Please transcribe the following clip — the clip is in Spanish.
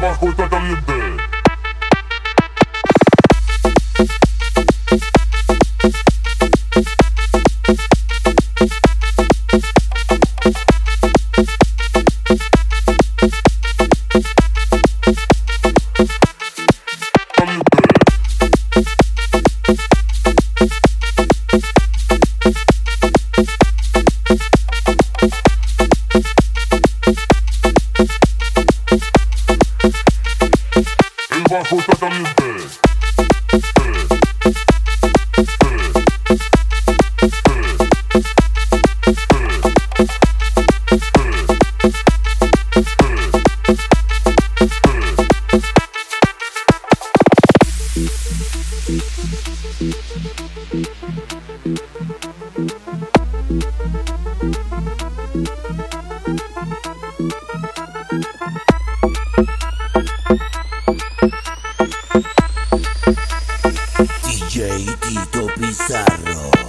Bajo puta caliente. Thank Titito Pizarro.